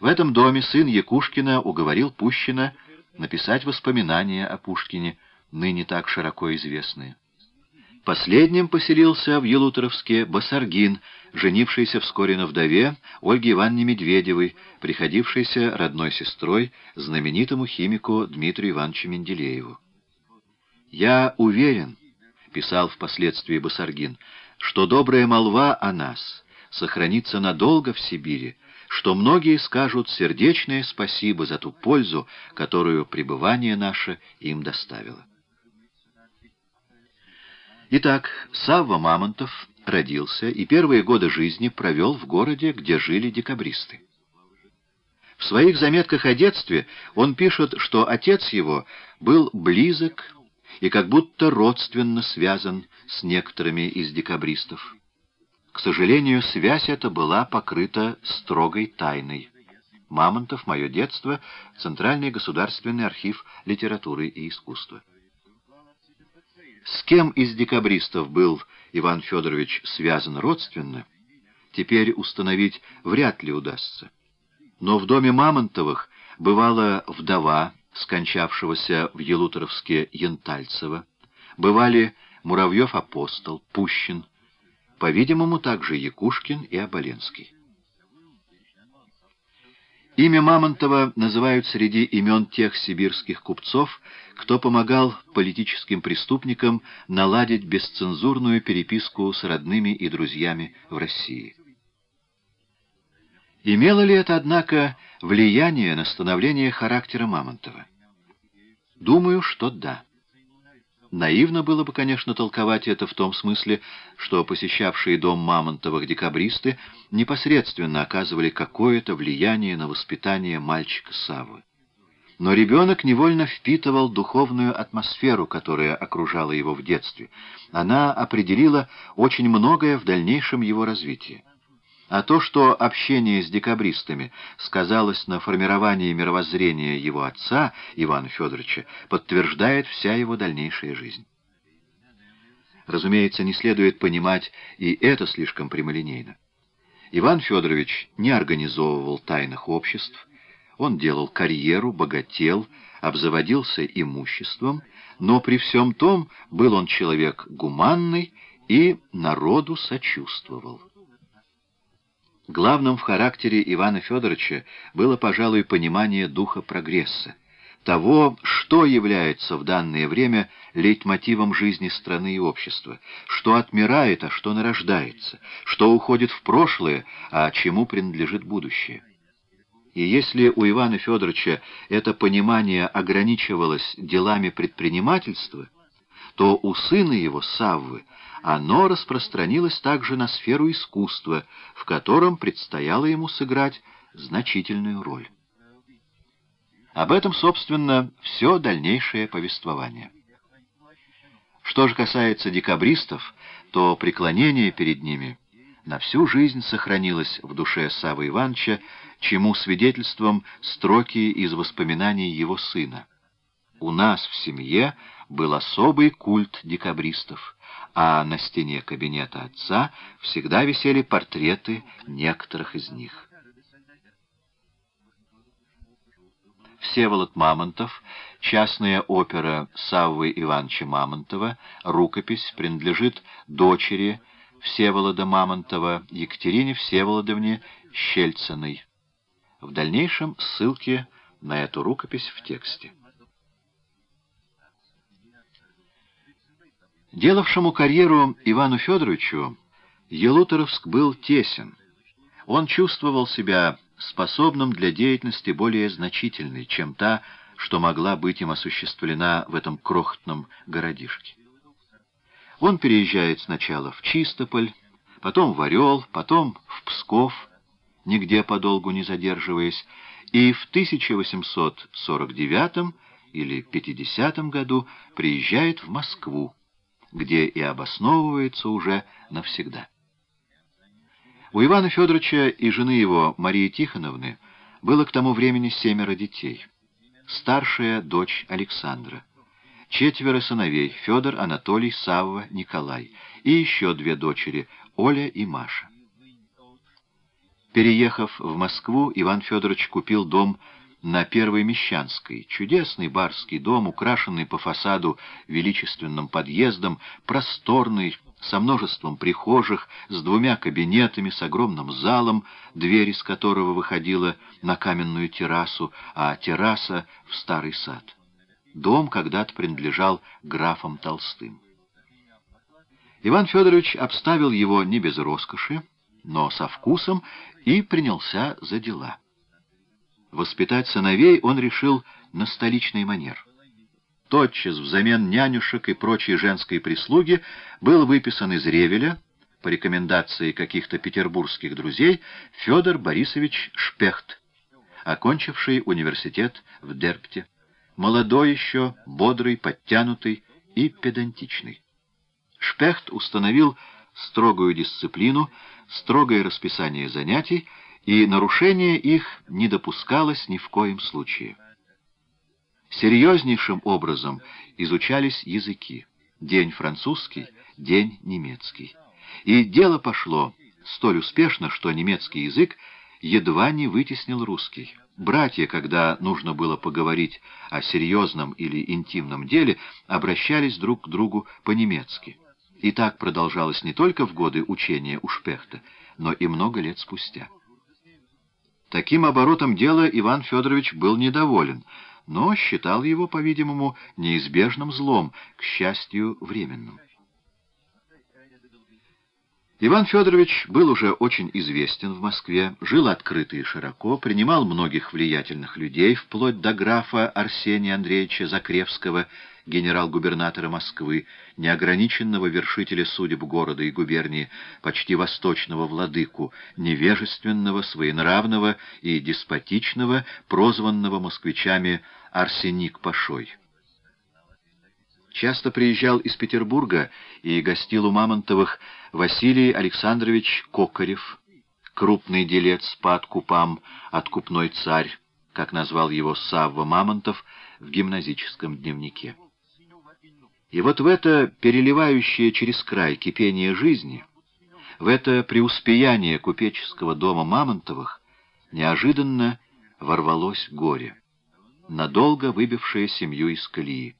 В этом доме сын Якушкина уговорил Пущина написать воспоминания о Пушкине, ныне так широко известные. Последним поселился в Елуторовске Басаргин, женившийся вскоре на вдове Ольге Ивановне Медведевой, приходившейся родной сестрой знаменитому химику Дмитрию Ивановичу Менделееву. «Я уверен», — писал впоследствии Басаргин, — «что добрая молва о нас сохранится надолго в Сибири, что многие скажут сердечное спасибо за ту пользу, которую пребывание наше им доставило». Итак, Савва Мамонтов родился и первые годы жизни провел в городе, где жили декабристы. В своих заметках о детстве он пишет, что отец его был близок и как будто родственно связан с некоторыми из декабристов. К сожалению, связь эта была покрыта строгой тайной. Мамонтов «Мое детство», Центральный государственный архив литературы и искусства. С кем из декабристов был Иван Федорович связан родственно, теперь установить вряд ли удастся. Но в доме Мамонтовых бывала вдова, скончавшегося в Елуторовске Янтальцева, бывали Муравьев-Апостол, Пущин, по-видимому, также Якушкин и Оболенский. Имя Мамонтова называют среди имен тех сибирских купцов, кто помогал политическим преступникам наладить бесцензурную переписку с родными и друзьями в России. Имело ли это, однако, влияние на становление характера Мамонтова? Думаю, что да. Наивно было бы, конечно, толковать это в том смысле, что посещавшие дом Мамонтовых декабристы непосредственно оказывали какое-то влияние на воспитание мальчика Савы. Но ребенок невольно впитывал духовную атмосферу, которая окружала его в детстве. Она определила очень многое в дальнейшем его развитии. А то, что общение с декабристами сказалось на формировании мировоззрения его отца, Ивана Федоровича, подтверждает вся его дальнейшая жизнь. Разумеется, не следует понимать и это слишком прямолинейно. Иван Федорович не организовывал тайных обществ, он делал карьеру, богател, обзаводился имуществом, но при всем том был он человек гуманный и народу сочувствовал. Главным в характере Ивана Федоровича было, пожалуй, понимание духа прогресса, того, что является в данное время лейтмотивом жизни страны и общества, что отмирает, а что нарождается, что уходит в прошлое, а чему принадлежит будущее. И если у Ивана Федоровича это понимание ограничивалось делами предпринимательства, то у сына его, Саввы, оно распространилось также на сферу искусства, в котором предстояло ему сыграть значительную роль. Об этом, собственно, все дальнейшее повествование. Что же касается декабристов, то преклонение перед ними на всю жизнь сохранилось в душе Савы Ивановича, чему свидетельством строки из воспоминаний его сына. У нас в семье был особый культ декабристов а на стене кабинета отца всегда висели портреты некоторых из них. Всеволод Мамонтов, частная опера Саввы Ивановича Мамонтова, рукопись принадлежит дочери Всеволода Мамонтова Екатерине Всеволодовне Щельциной. В дальнейшем ссылки на эту рукопись в тексте. Делавшему карьеру Ивану Федоровичу Елуторовск был тесен. Он чувствовал себя способным для деятельности более значительной, чем та, что могла быть им осуществлена в этом крохотном городишке. Он переезжает сначала в Чистополь, потом в Орел, потом в Псков, нигде подолгу не задерживаясь, и в 1849 или 50 году приезжает в Москву, где и обосновывается уже навсегда. У Ивана Федоровича и жены его, Марии Тихоновны, было к тому времени семеро детей. Старшая дочь Александра. Четверо сыновей — Федор, Анатолий, Савва, Николай. И еще две дочери — Оля и Маша. Переехав в Москву, Иван Федорович купил дом на Первой Мещанской. Чудесный барский дом, украшенный по фасаду величественным подъездом, просторный, со множеством прихожих, с двумя кабинетами, с огромным залом, дверь из которого выходила на каменную террасу, а терраса — в старый сад. Дом когда-то принадлежал графам Толстым. Иван Федорович обставил его не без роскоши, но со вкусом и принялся за дела. Воспитать сыновей он решил на столичный манер тотчас взамен нянюшек и прочей женской прислуги был выписан из Ревеля, по рекомендации каких-то петербургских друзей, Федор Борисович Шпехт, окончивший университет в Дерпте, молодой еще, бодрый, подтянутый и педантичный. Шпехт установил строгую дисциплину, строгое расписание занятий, и нарушение их не допускалось ни в коем случае. Серьезнейшим образом изучались языки. День французский, день немецкий. И дело пошло столь успешно, что немецкий язык едва не вытеснил русский. Братья, когда нужно было поговорить о серьезном или интимном деле, обращались друг к другу по-немецки. И так продолжалось не только в годы учения у Шпехта, но и много лет спустя. Таким оборотом дела Иван Федорович был недоволен — но считал его, по-видимому, неизбежным злом, к счастью, временным. Иван Федорович был уже очень известен в Москве, жил открыто и широко, принимал многих влиятельных людей, вплоть до графа Арсения Андреевича Закревского, генерал-губернатора Москвы, неограниченного вершителя судеб города и губернии, почти восточного владыку, невежественного, своенравного и деспотичного, прозванного москвичами Арсеник Пашой. Часто приезжал из Петербурга и гостил у Мамонтовых Василий Александрович Кокарев, крупный делец по откупам, откупной царь, как назвал его Савва Мамонтов в гимназическом дневнике. И вот в это переливающее через край кипение жизни, в это преуспеяние купеческого дома Мамонтовых неожиданно ворвалось горе, надолго выбившее семью из колеи.